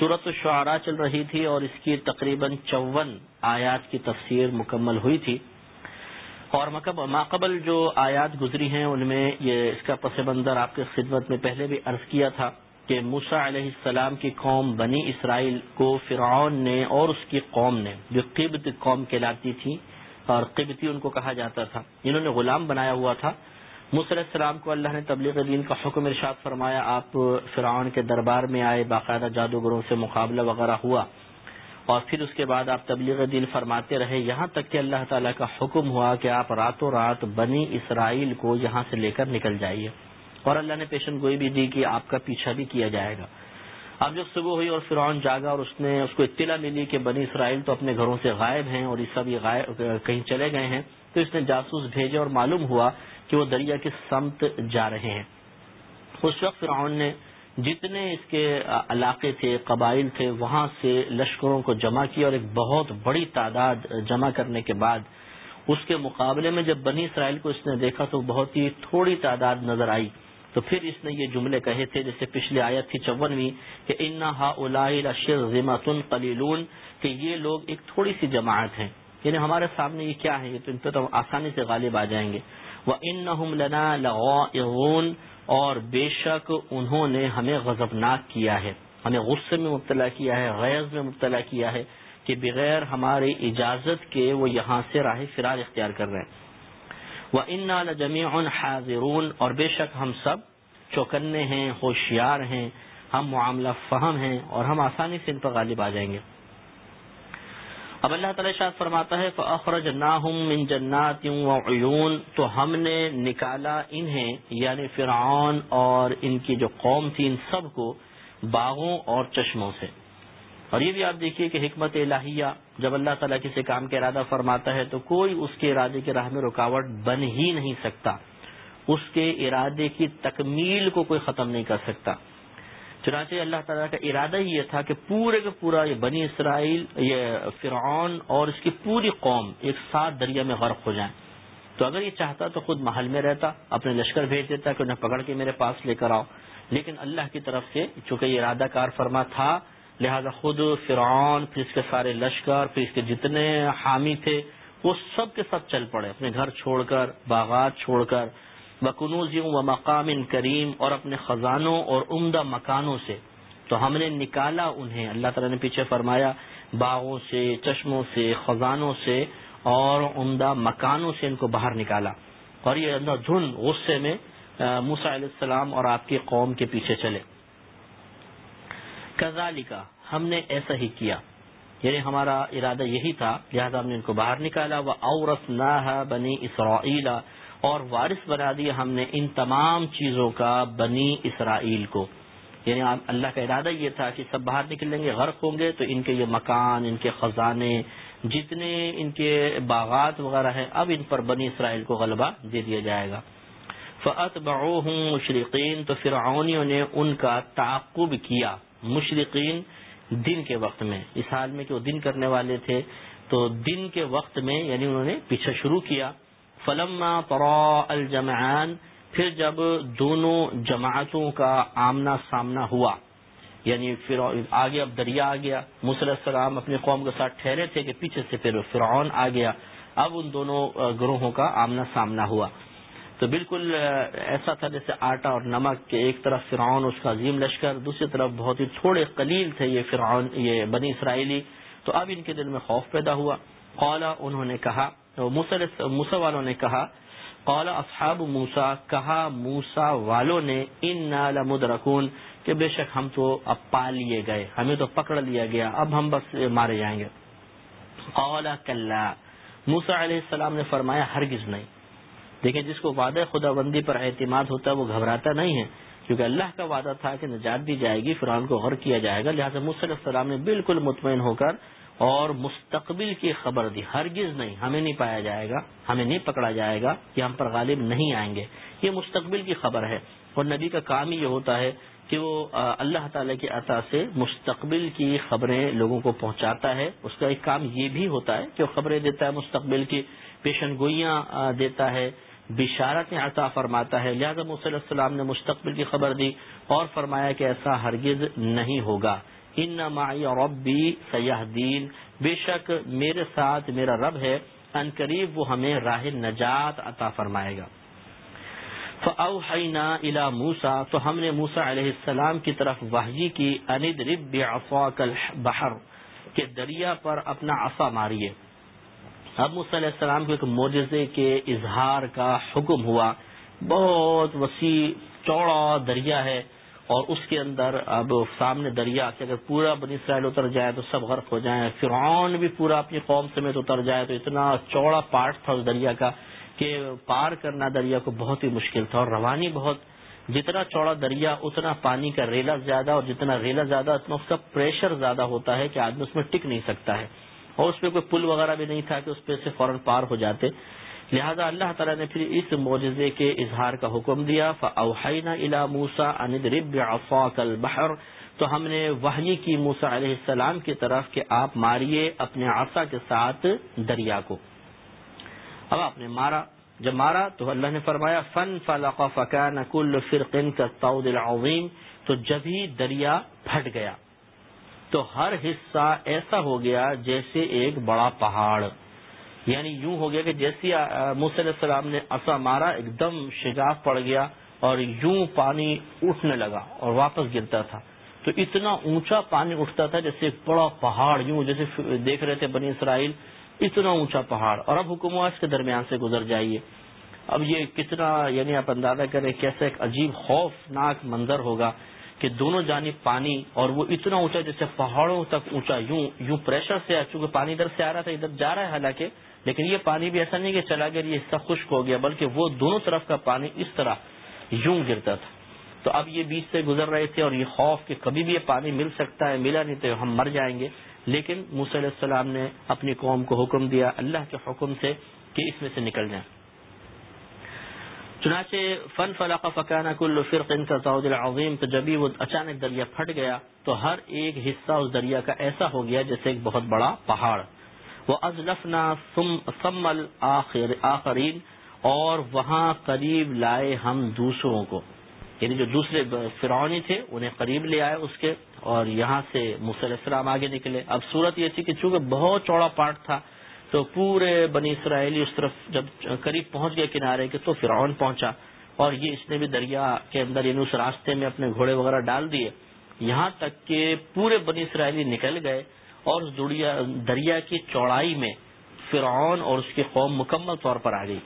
صورت الشعراء چل رہی تھی اور اس کی تقریباً چون آیات کی تفسیر مکمل ہوئی تھی۔ اور ماقبل جو آیات گزری ہیں، ان میں یہ اس کا پس منظر آپ کے خدمت میں پہلے بھی عرض کیا تھا کہ موسا علیہ السلام کی قوم بنی اسرائیل کو فرعون نے اور اس کی قوم نے، جو قبط قوم کہلاتی تھی اور قبطی ان کو کہا جاتا تھا۔ انہوں نے غلام بنایا ہوا تھا۔ علیہ السلام کو اللہ نے تبلیغ دین کا حکم ارشاد فرمایا، آپ فرعون کے دربار میں آئے، باقاعدہ جادوگروں سے مقابلہ وغیرہ ہوا اور پھر اس کے بعد آپ تبلیغ دین فرماتے رہے۔ یہاں تک کہ اللہ تعالیٰ کا حکم ہوا کہ آپ راتوں رات بنی اسرائیل کو یہاں سے لے کر نکل جائیے اور اللہ نے پیشن گوئی بھی دی کہ آپ کا پیچھا بھی کیا جائے گا۔ اب جب صبح ہوئی اور فرعون جاگا اور اس نے اس کو اطلاع ملی کہ بنی اسرائیل تو اپنے گھروں سے غائب ہیں اور یہ سب یہ کہیں چلے گئے ہیں، تو اس نے جاسوس بھیجے اور معلوم ہوا کہ وہ دریا کی سمت جا رہے ہیں۔ اس وقت فرعون نے جتنے اس کے علاقے تھے، قبائل تھے، وہاں سے لشکروں کو جمع کیا اور ایک بہت بڑی تعداد جمع کرنے کے بعد اس کے مقابلے میں جب بنی اسرائیل کو اس نے دیکھا تو بہت ہی تھوڑی تعداد نظر آئی۔ تو پھر اس نے یہ جملے کہے تھے جیسے پچھلی آیت تھی چونویں کہ انا ہا ذمتن قلیلون کہ یہ لوگ ایک تھوڑی سی جماعت ہیں۔ یعنی ہمارے سامنے یہ کیا ہے؟ یہ تو ان پہ تو آسانی سے غالب آ جائیں گے۔ وہ ان لنا لغون اور بے شک انہوں نے ہمیں غضبناک کیا ہے۔ ہمیں غصے میں مبتلا کیا ہے، غیظ میں مبتلا کیا ہے کہ بغیر ہماری اجازت کے وہ یہاں سے راہ فرار اختیار کر رہے ہیں۔ وہ ان جمی حاضرون اور بے شک ہم سب چوکنے ہیں، ہوشیار ہیں، ہم معاملہ فہم ہیں اور ہم آسانی سے ان پر غالب آ جائیں گے۔ اب اللہ تعالی شاید فرماتا ہے فخرج من جنات وعیون تو ہم نے نکالا انہیں یعنی فرعون اور ان کی جو قوم تھی، ان سب کو باغوں اور چشموں سے۔ اور یہ بھی آپ دیکھیے کہ حکمت الہیہ جب اللہ تعالیٰ کسی کام کا ارادہ فرماتا ہے تو کوئی اس کے ارادے کے راہ میں رکاوٹ بن ہی نہیں سکتا۔ اس کے ارادے کی تکمیل کو کوئی ختم نہیں کر سکتا۔ چنانچہ اللہ تعالیٰ کا ارادہ ہی یہ تھا کہ پورے کا پورا یہ بنی اسرائیل، یہ فرعون اور اس کی پوری قوم ایک ساتھ دریا میں غرق ہو جائیں۔ تو اگر یہ چاہتا تو خود محل میں رہتا، اپنے لشکر بھیج دیتا کہ انہیں پکڑ کے میرے پاس لے کر آؤ۔ لیکن اللہ کی طرف سے چونکہ یہ ارادہ کار فرما تھا لہذا خود فرعون، پھر اس کے سارے لشکر، پھر اس کے جتنے حامی تھے، وہ سب کے سب چل پڑے، اپنے گھر چھوڑ کر، باغات چھوڑ کر، بکنوزیوں و مقام کریم اور اپنے خزانوں اور عمدہ مکانوں سے۔ تو ہم نے نکالا انہیں۔ اللہ تعالیٰ نے پیچھے فرمایا، باغوں سے، چشموں سے، خزانوں سے اور عمدہ مکانوں سے ان کو باہر نکالا۔ اور یہ اندر دھن غصے میں موسا علیہ السلام اور آپ کی قوم کے پیچھے چلے۔ کزالی کا ہم نے ایسا ہی کیا۔ یعنی ہمارا ارادہ یہی تھا، لہٰذا ہم نے ان کو باہر نکالا۔ وہ اورف نہ بنی اسرائیل اور وارث بنا دیا ہم نے ان تمام چیزوں کا بنی اسرائیل کو۔ یعنی اللہ کا ارادہ یہ تھا کہ سب باہر نکلیں گے، غرق ہوں گے، تو ان کے یہ مکان، ان کے خزانے، جتنے ان کے باغات وغیرہ ہیں، اب ان پر بنی اسرائیل کو غلبہ دے دیا جائے گا۔ فعت ہوں مشرقین تو فرعونیوں نے ان کا تعقب کیا۔ مشرقین دن کے وقت میں، اس حال میں کہ وہ دن کرنے والے تھے، تو دن کے وقت میں یعنی انہوں نے پیچھے شروع کیا۔ فلما پرا الجمعان، پھر جب دونوں جماعتوں کا آمنا سامنا ہوا یعنی آگے اب دریا آ گیا السلام اپنے قوم کے ساتھ ٹھہرے تھے کہ پیچھے سے پھر فرعون آ گیا۔ اب ان دونوں گروہوں کا آمنا سامنا ہوا۔ تو بالکل ایسا تھا جیسے آٹا اور نمک کے ایک طرف فرعون، اس کا عظیم لشکر، دوسری طرف بہت ہی تھوڑے قلیل تھے یہ فرعون، یہ بنی اسرائیلی۔ تو اب ان کے دل میں خوف پیدا ہوا۔ قولا انہوں نے کہا موسا والوں نے کہا قولا اصحاب موسا کہا موسا والوں نے ان نالمد رکون کہ بے شک ہم تو اب پا لیے گئے، ہمیں تو پکڑ لیا گیا، اب ہم بس مارے جائیں گے۔ قولا کل موسا علیہ السلام نے فرمایا، ہرگز نہیں۔ دیکھیں جس کو وعدہ خدا بندی پر اعتماد ہوتا ہے، وہ گھبراتا نہیں ہے۔ کیونکہ اللہ کا وعدہ تھا کہ نجات دی جائے گی، فرعون کو غر کیا جائے گا۔ لہٰذا علیہ السلام نے بالکل مطمئن ہو کر اور مستقبل کی خبر دی۔ ہرگز نہیں، ہمیں نہیں پایا جائے گا، ہمیں نہیں پکڑا جائے گا کہ ہم پر غالب نہیں آئیں گے۔ یہ مستقبل کی خبر ہے۔ اور نبی کا کام ہی یہ ہوتا ہے کہ وہ اللہ تعالی کی عطا سے مستقبل کی خبریں لوگوں کو پہنچاتا ہے۔ اس کا ایک کام یہ بھی ہوتا ہے کہ وہ خبریں دیتا ہے، مستقبل کی پیشن گوئیاں دیتا ہے۔ بشارت عطا فرماتا ہے۔ لہٰذا علیہ السلام نے مستقبل کی خبر دی اور فرمایا کہ ایسا ہرگز نہیں ہوگا۔ ان معی ربی سیاح دین بے شک میرے ساتھ میرا رب ہے۔ ان قریب وہ ہمیں راہ نجات عطا فرمائے گا۔ فاوحینا الا موسا تو ہم نے موسا علیہ السلام کی طرف واہجی کی۔ اند رب افواق البحر۔ کے دریا پر اپنا عصا ماریے۔ اب موسیٰ علیہ السلام کو ایک معجزے کے اظہار کا حکم ہوا۔ بہت وسیع چوڑا دریا ہے اور اس کے اندر اب سامنے دریا کہ اگر پورا بنی اسرائیل اتر جائے تو سب غرق ہو جائیں، فرعون بھی پورا اپنی قوم سمیت اتر جائے تو اتنا چوڑا پارٹ تھا اس دریا کا کہ پار کرنا دریا کو بہت ہی مشکل تھا اور روانی بہت۔ جتنا چوڑا دریا، اتنا پانی کا ریلا زیادہ اور جتنا ریلا زیادہ، اتنا اس کا پریشر زیادہ ہوتا ہے کہ آدمی اس میں ٹک نہیں سکتا ہے۔ اور اس پہ کوئی پل وغیرہ بھی نہیں تھا کہ اس پہ سے فوراً پار ہو جاتے۔ لہذا اللہ تعالیٰ نے پھر اس معجزے کے اظہار کا حکم دیا فاوحینا الا موسا اند رب افاق البحر۔ تو ہم نے وحی کی موسا علیہ السلام کی طرف کہ آپ ماریے اپنے آسا کے ساتھ دریا کو۔ اب آپ نے مارا۔ جب مارا تو اللہ نے فرمایا فن فلق فکان کل فرقن کا تعود العظیم تو جبھی دریا پھٹ گیا۔ تو ہر حصہ ایسا ہو گیا جیسے ایک بڑا پہاڑ۔ یعنی یوں ہو گیا کہ جیسے علیہ السلام نے اصا مارا، ایک دم شگاف پڑ گیا اور یوں پانی اٹھنے لگا اور واپس گرتا تھا۔ تو اتنا اونچا پانی اٹھتا تھا جیسے ایک بڑا پہاڑ، یوں جیسے دیکھ رہے تھے بنی اسرائیل، اتنا اونچا پہاڑ۔ اور اب حکومت کے درمیان سے گزر جائیے۔ اب یہ کتنا یعنی آپ اندازہ کریں کیسے ایک عجیب خوفناک منظر ہوگا۔ کہ دونوں جانب پانی اور وہ اتنا اونچا جیسے پہاڑوں تک اونچا، یوں یوں پریشر سے چونکہ پانی ادھر سے آ رہا تھا، ادھر جا رہا ہے حالانکہ، لیکن یہ پانی بھی ایسا نہیں کہ چلا گیا، یہ حصہ خشک ہو گیا، بلکہ وہ دونوں طرف کا پانی اس طرح یوں گرتا تھا۔ تو اب یہ بیچ سے گزر رہے تھے اور یہ خوف کہ کبھی بھی یہ پانی مل سکتا ہے، ملا نہیں تو ہم مر جائیں گے۔ لیکن علیہ السلام نے اپنی قوم کو حکم دیا اللہ کے حکم سے کہ اس میں سے نکل جائیں۔ چنانچہ فن فلاق فقانہ کل فرقن کا سعود العظیم، تو جبھی وہ اچانک دریا پھٹ گیا، تو ہر ایک حصہ اس دریا کا ایسا ہو گیا جیسے ایک بہت بڑا پہاڑ۔ وہ ازلفنا سمل آخرین، اور وہاں قریب لائے ہم دوسروں کو۔ یعنی جو دوسرے فرعونی تھے، انہیں قریب لے آئے اس کے، اور یہاں سے السلام آگے نکلے۔ اب صورت یہ تھی کہ چونکہ بہت چوڑا پارٹ تھا تو پورے بنی اسرائیلی اس طرف جب قریب پہنچ گئے کنارے کے تو فرعون پہنچا اور یہ اس نے بھی دریا کے اندر یعنی اس راستے میں اپنے گھوڑے وغیرہ ڈال دیے۔ یہاں تک کہ پورے بنی اسرائیلی نکل گئے اور دریا کی چوڑائی میں فرعون اور اس کی قوم مکمل طور پر آ گئی۔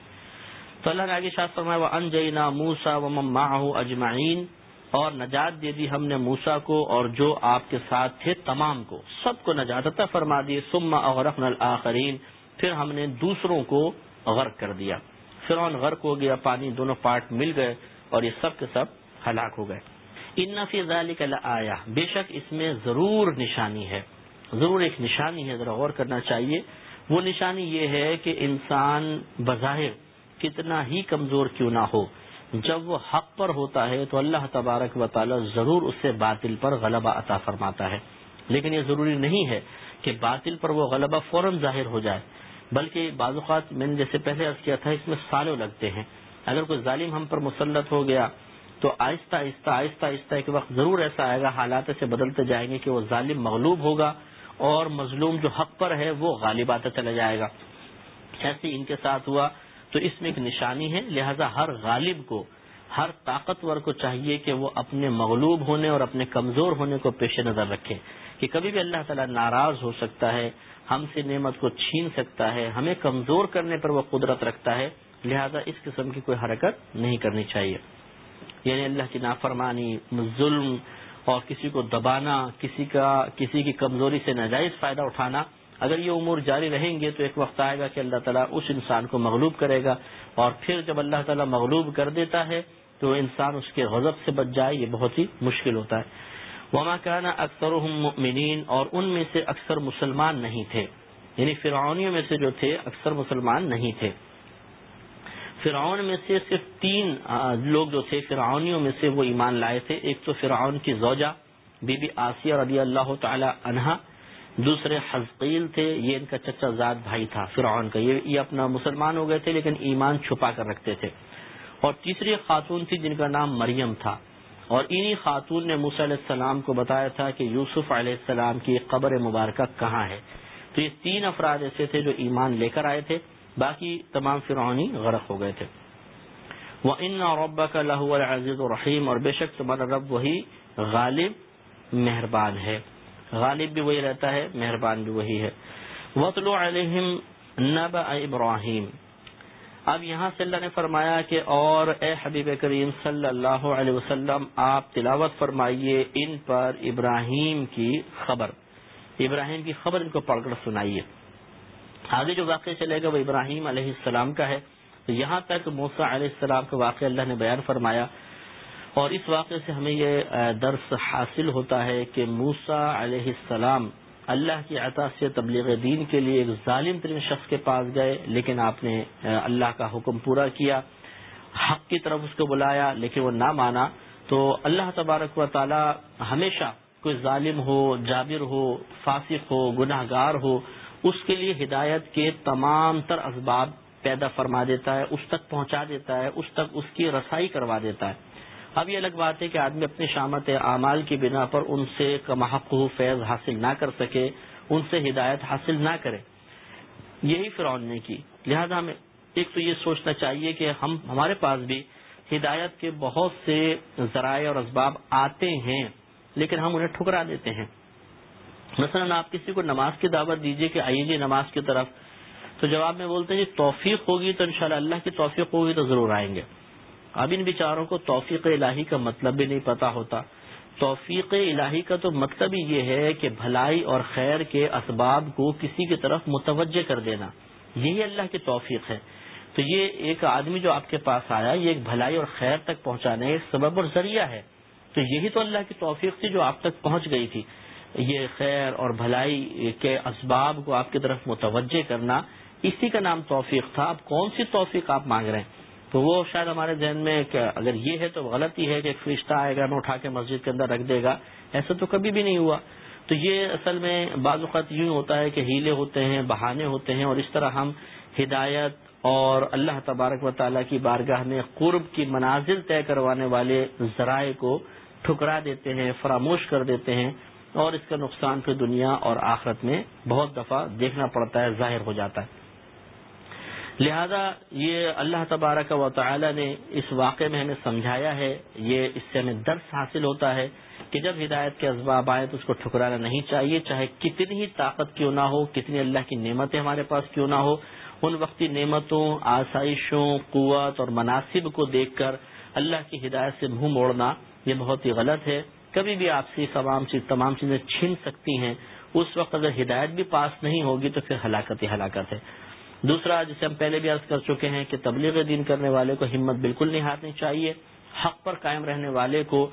تو اللہ نے آگے شاہ فرمایا وہ انجینا موسا و ماہ اجمعین اور نجات دے دی ہم نے موسا کو اور جو آپ کے ساتھ تھے تمام کو۔ سب کو نجات فرما دی۔ سما اور الآخرین پھر ہم نے دوسروں کو غرق کر دیا۔ فرعون غرق ہو گیا، پانی دونوں پارٹ مل گئے اور یہ سب کے سب ہلاک ہو گئے۔ ان نفی ذالک آیا بے شک اس میں ضرور نشانی ہے۔ ضرور ایک نشانی ہے، ذرا غور کرنا چاہیے۔ وہ نشانی یہ ہے کہ انسان بظاہر کتنا ہی کمزور کیوں نہ ہو۔ جب وہ حق پر ہوتا ہے تو اللہ تبارک و تعالی ضرور اس سے باطل پر غلبہ عطا فرماتا ہے۔ لیکن یہ ضروری نہیں ہے کہ باطل پر وہ غلبہ فوراً ظاہر ہو جائے۔ بلکہ بعض اوقات میں نے جیسے پہلے عرض کیا تھا، اس میں سالوں لگتے ہیں۔ اگر کوئی ظالم ہم پر مسلط ہو گیا تو آہستہ آہستہ آہستہ آہستہ ایک وقت ضرور ایسا آئے گا، حالات سے بدلتے جائیں گے کہ وہ ظالم مغلوب ہوگا اور مظلوم جو حق پر ہے وہ غالب آتا چلا جائے گا۔ ایسے ان کے ساتھ ہوا تو اس میں ایک نشانی ہے۔ لہذا ہر غالب کو، ہر طاقتور کو چاہیے کہ وہ اپنے مغلوب ہونے اور اپنے کمزور ہونے کو پیش نظر رکھے۔ کہ کبھی بھی اللہ تعالیٰ ناراض ہو سکتا ہے، ہم سے نعمت کو چھین سکتا ہے، ہمیں کمزور کرنے پر وہ قدرت رکھتا ہے، لہذا اس قسم کی کوئی حرکت نہیں کرنی چاہیے۔ یعنی اللہ کی نافرمانی، ظلم اور کسی کو دبانا، کسی کا، کسی کی کمزوری سے ناجائز فائدہ اٹھانا۔ اگر یہ امور جاری رہیں گے تو ایک وقت آئے گا کہ اللہ تعالیٰ اس انسان کو مغلوب کرے گا۔ اور پھر جب اللہ تعالیٰ مغلوب کر دیتا ہے تو انسان اس کے غضب سے بچ جائے، یہ بہت ہی مشکل ہوتا ہے۔ وما کانا اکثر مؤمنین اور ان میں سے اکثر مسلمان نہیں تھے۔ یعنی فرعونیوں میں سے جو تھے، اکثر مسلمان نہیں تھے۔ فرعون میں سے صرف تین لوگ جو تھے، فرعونیوں میں سے وہ ایمان لائے تھے۔ ایک تو فرعون کی زوجہ، بی بی آسیہ رضی اللہ تعالی عنہا دوسرے حزقیل تھے، یہ ان کا چچا زاد بھائی تھا، فرعون کا۔ یہ اپنا مسلمان ہو گئے تھے، لیکن ایمان چھپا کر رکھتے تھے۔ اور تیسری خاتون تھی، جن کا نام مریم تھا۔ اور انہی خاتون نے موسی علیہ السلام کو بتایا تھا کہ یوسف علیہ السلام کی قبر مبارکہ کہاں ہے۔ تو یہ تین افراد ایسے تھے جو ایمان لے کر آئے تھے، باقی تمام فرعونی غرق ہو گئے تھے۔ وہ ان ربا کا لہو العزیز الرحیم اور بے شک تمہارا رب وہی غالب مہربان ہے۔ غالب بھی وہی رہتا ہے، مہربان بھی وہی ہے۔ وطلو علیہم نب ابراہیم اب یہاں سے اللہ نے فرمایا کہ اور اے حبیب کریم صلی اللہ علیہ وسلم، آپ تلاوت فرمائیے ان پر ابراہیم کی خبر۔ ابراہیم کی خبر ان کو پڑھ کر سنائیے۔ آگے جو واقعہ چلے گا وہ ابراہیم علیہ السلام کا ہے۔ تو یہاں تک موسا علیہ السلام کا واقعہ اللہ نے بیان فرمایا۔ اور اس واقعے سے ہمیں یہ درس حاصل ہوتا ہے کہ موسا علیہ السلام اللہ کی عطا سے تبلیغ دین کے لیے ایک ظالم ترین شخص کے پاس گئے، لیکن آپ نے اللہ کا حکم پورا کیا، حق کی طرف اس کو بلایا، لیکن وہ نہ مانا۔ تو اللہ تبارک و تعالی ہمیشہ کوئی ظالم ہو، جابر ہو، فاسق ہو گناہ گار ہو، اس کے لیے ہدایت کے تمام تر اسباب پیدا فرما دیتا ہے، اس تک پہنچا دیتا ہے، اس تک اس کی رسائی کروا دیتا ہے۔ اب یہ الگ بات ہے کہ آدمی اپنی شامت اعمال کی بنا پر ان سے کمحق فیض حاصل نہ کر سکے، ان سے ہدایت حاصل نہ کرے۔ یہی فرعون نے کی۔ لہذا ہمیں ایک تو یہ سوچنا چاہیے کہ ہم، ہمارے پاس بھی ہدایت کے بہت سے ذرائع اور اسباب آتے ہیں، لیکن ہم انہیں ٹھکرا دیتے ہیں۔ مثلا آپ کسی کو نماز کی دعوت دیجیے کہ آئیے جی نماز کی طرف، تو جواب میں بولتے ہیں جی توفیق ہوگی تو انشاءاللہ اللہ کی توفیق ہوگی تو ضرور آئیں گے۔ اب ان بیچاروں کو توفیق الہی کا مطلب بھی نہیں پتا ہوتا۔ توفیق الہی کا تو مطلب ہی یہ ہے کہ بھلائی اور خیر کے اسباب کو کسی کی طرف متوجہ کر دینا۔ یہی اللہ کی توفیق ہے۔ تو یہ ایک آدمی جو آپ کے پاس آیا، یہ ایک بھلائی اور خیر تک پہنچانے ایک سبب اور ذریعہ ہے۔ تو یہی تو اللہ کی توفیق تھی جو آپ تک پہنچ گئی تھی۔ یہ خیر اور بھلائی کے اسباب کو آپ کی طرف متوجہ کرنا، اسی کا نام توفیق تھا۔ اب کون سی توفیق آپ مانگ رہے ہیں؟ تو وہ شاید ہمارے ذہن میں کہ اگر یہ ہے تو غلط ہی ہے کہ ایک فرشتہ آئے گا میں اٹھا کے مسجد کے اندر رکھ دے گا۔ ایسا تو کبھی بھی نہیں ہوا۔ تو یہ اصل میں بعض اوقات یوں ہوتا ہے کہ ہیلے ہوتے ہیں، بہانے ہوتے ہیں اور اس طرح ہم ہدایت اور اللہ تبارک و تعالیٰ کی بارگاہ میں قرب کی منازل طے کروانے والے ذرائع کو ٹھکرا دیتے ہیں، فراموش کر دیتے ہیں اور اس کا نقصان پھر دنیا اور آخرت میں بہت دفعہ دیکھنا پڑتا ہے، ظاہر ہو جاتا ہے۔ لہذا یہ اللہ تبارک و تعالی نے اس واقعے میں ہمیں سمجھایا ہے، یہ اس سے ہمیں درس حاصل ہوتا ہے کہ جب ہدایت کے اسباب آئے تو اس کو ٹھکرانا نہیں چاہیے، چاہے کتنی ہی طاقت کیوں نہ ہو، کتنی اللہ کی نعمتیں ہمارے پاس کیوں نہ ہو، ان وقتی نعمتوں، آسائشوں، قوت اور مناسب کو دیکھ کر اللہ کی ہدایت سے منہ موڑنا یہ بہت ہی غلط ہے۔ کبھی بھی آپ سے تمام چیز، تمام چیزیں چھین سکتی ہیں، اس وقت اگر ہدایت بھی پاس نہیں ہوگی تو پھر ہلاکت ہی ہلاکت ہے۔ دوسرا، جسے ہم پہلے بھی عرض کر چکے ہیں کہ تبلیغ دین کرنے والے کو ہمت بالکل نہیں ہارنی چاہیے، حق پر قائم رہنے والے کو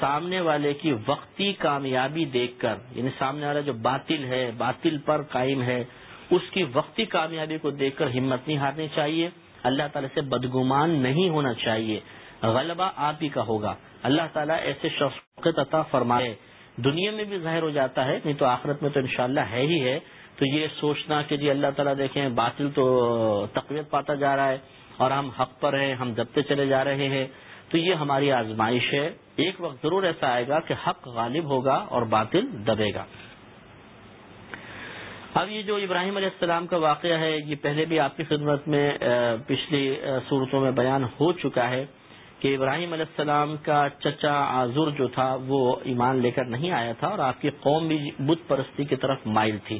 سامنے والے کی وقتی کامیابی دیکھ کر یعنی سامنے والا جو باطل ہے، باطل پر قائم ہے، اس کی وقتی کامیابی کو دیکھ کر ہمت نہیں ہارنی چاہیے۔ اللہ تعالی سے بدگمان نہیں ہونا چاہیے۔ غلبہ آپ ہی کا ہوگا۔ اللہ تعالیٰ ایسے شخص عطا فرمائے۔ دنیا میں بھی ظاہر ہو جاتا ہے، نہیں تو آخرت میں تو انشاءاللہ ہے ہی ہے۔ تو یہ سوچنا کہ جی اللہ تعالیٰ دیکھیں، باطل تو تقویت پاتا جا رہا ہے اور ہم حق پر ہیں، ہم دبتے چلے جا رہے ہیں، تو یہ ہماری آزمائش ہے۔ ایک وقت ضرور ایسا آئے گا کہ حق غالب ہوگا اور باطل دبے گا۔ اب یہ جو ابراہیم علیہ السلام کا واقعہ ہے، یہ پہلے بھی آپ کی خدمت میں پچھلی صورتوں میں بیان ہو چکا ہے کہ ابراہیم علیہ السلام کا چچا آزر جو تھا، وہ ایمان لے کر نہیں آیا تھا اور آپ کی قوم بھی بت پرستی کی طرف مائل تھی۔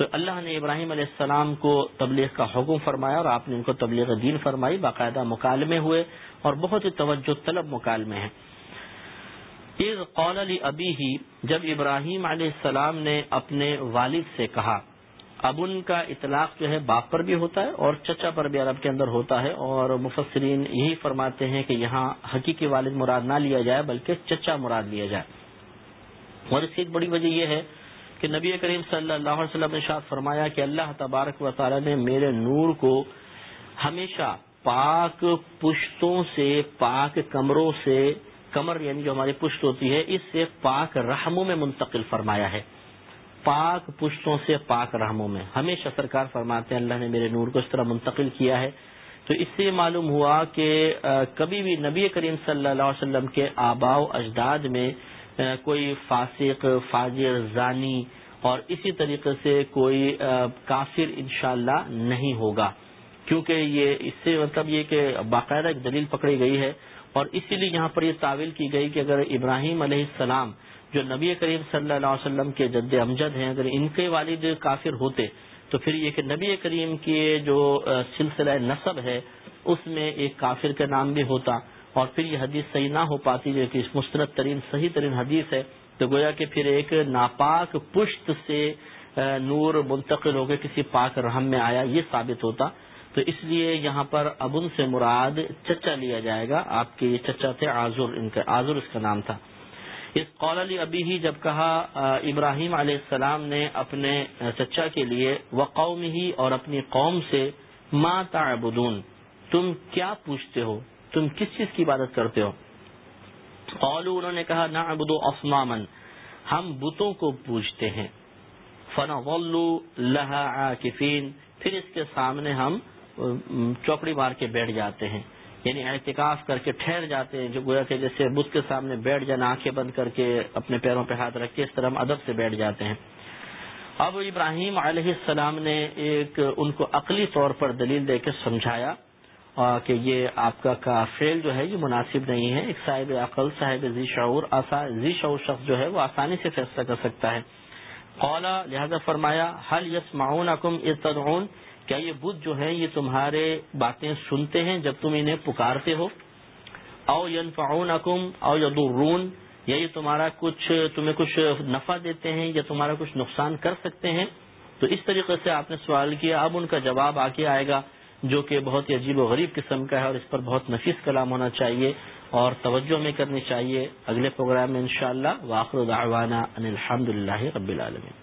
تو اللہ نے ابراہیم علیہ السلام کو تبلیغ کا حکم فرمایا اور آپ نے ان کو تبلیغ دین فرمائی، باقاعدہ مکالمے ہوئے اور بہت ہی توجہ طلب مکالمے ہیں۔ قول علی ابی ہی جب ابراہیم علیہ السلام نے اپنے والد سے کہا، اب ان کا اطلاق جو ہے باپ پر بھی ہوتا ہے اور چچا پر بھی عرب کے اندر ہوتا ہے اور مفسرین یہی فرماتے ہیں کہ یہاں حقیقی والد مراد نہ لیا جائے بلکہ چچا مراد لیا جائے۔ اور اس کی ایک بڑی وجہ یہ ہے کہ نبی کریم صلی اللہ علیہ وسلم نے شاد فرمایا کہ اللہ تبارک و تعالی نے میرے نور کو ہمیشہ پاک پشتوں سے، پاک کمروں سے، کمر یعنی جو ہماری پشت ہوتی ہے، اس سے پاک رحموں میں منتقل فرمایا ہے۔ پاک پشتوں سے پاک رحموں میں۔ ہمیشہ سرکار فرماتے ہیں، اللہ نے میرے نور کو اس طرح منتقل کیا ہے۔ تو اس سے معلوم ہوا کہ کبھی بھی نبی کریم صلی اللہ علیہ وسلم کے آبا و اجداد میں کوئی فاسق، فاجر، زانی اور اسی طریقے سے کوئی کافر انشاءاللہ نہیں ہوگا۔ کیونکہ یہ، اس سے مطلب یہ کہ باقاعدہ ایک دلیل پکڑی گئی ہے اور اسی لیے یہاں پر یہ تعویل کی گئی کہ اگر ابراہیم علیہ السلام جو نبی کریم صلی اللہ علیہ وسلم کے جد امجد ہیں، اگر ان کے والد کافر ہوتے تو پھر یہ کہ نبی کریم کی جو سلسلہ نصب ہے، اس میں ایک کافر کا نام بھی ہوتا۔ اور پھر یہ حدیث صحیح نہ ہو پاتی جو کہ مسترد ترین، صحیح ترین حدیث ہے، تو گویا کہ پھر ایک ناپاک پشت سے نور منتقل ہو کے کسی پاک رحم میں آیا، یہ ثابت ہوتا۔ تو اس لیے یہاں پر ابن سے مراد چچا لیا جائے گا۔ آپ کے یہ چچا تھے آزر ان کا آزر اس کا نام تھا۔ اس قول علی ابھی ہی جب کہا ابراہیم علیہ السلام نے اپنے چچا کے لیے و قوم ہی اور اپنی قوم سے ماں تعبدون، تم کیا پوچھتے ہو؟ تم کس چیز کی عبادت کرتے ہو؟ قولو انہوں نے کہا نہ ابدو افمامن ہم بتوں کو پوچھتے ہیں۔ فن غلو لہا پھر اس کے سامنے ہم چوکڑی مار کے بیٹھ جاتے ہیں۔ یعنی احتکاف کر کے ٹھہر جاتے ہیں، جو گویا کہ جیسے بت کے سامنے بیٹھ جانا، آنکھیں بند کر کے اپنے پیروں پہ ہاتھ رکھ کے اس طرح ہم ادب سے بیٹھ جاتے ہیں۔ اب ابراہیم علیہ السلام نے ایک ان کو عقلی طور پر دلیل دے کے سمجھایا۔ کہ یہ آپ کا فیل جو ہے یہ مناسب نہیں ہے۔ ایک صاحب عقل، صاحب ذی شعور ذی شعور شخص جو ہے وہ آسانی سے فیصلہ کر سکتا ہے۔ قولا لہذا فرمایا حل یس معاون اکم کیا یہ بدھ جو ہیں یہ تمہارے باتیں سنتے ہیں جب تم انہیں پکارتے ہو؟ او ینفعون اکم او یدرون یا یہ تمہارا کچھ تمہیں کچھ نفع دیتے ہیں یا تمہارا کچھ نقصان کر سکتے ہیں؟ تو اس طریقے سے آپ نے سوال کیا، اب ان کا جواب آ کے آئے گا۔ جو کہ بہت ہی عجیب و غریب قسم کا ہے اور اس پر بہت نفیس کلام ہونا چاہیے اور توجہ میں کرنی چاہیے اگلے پروگرام میں انشاءاللہ شاء اللہ واخر ان الحمد للہ رب العالمین۔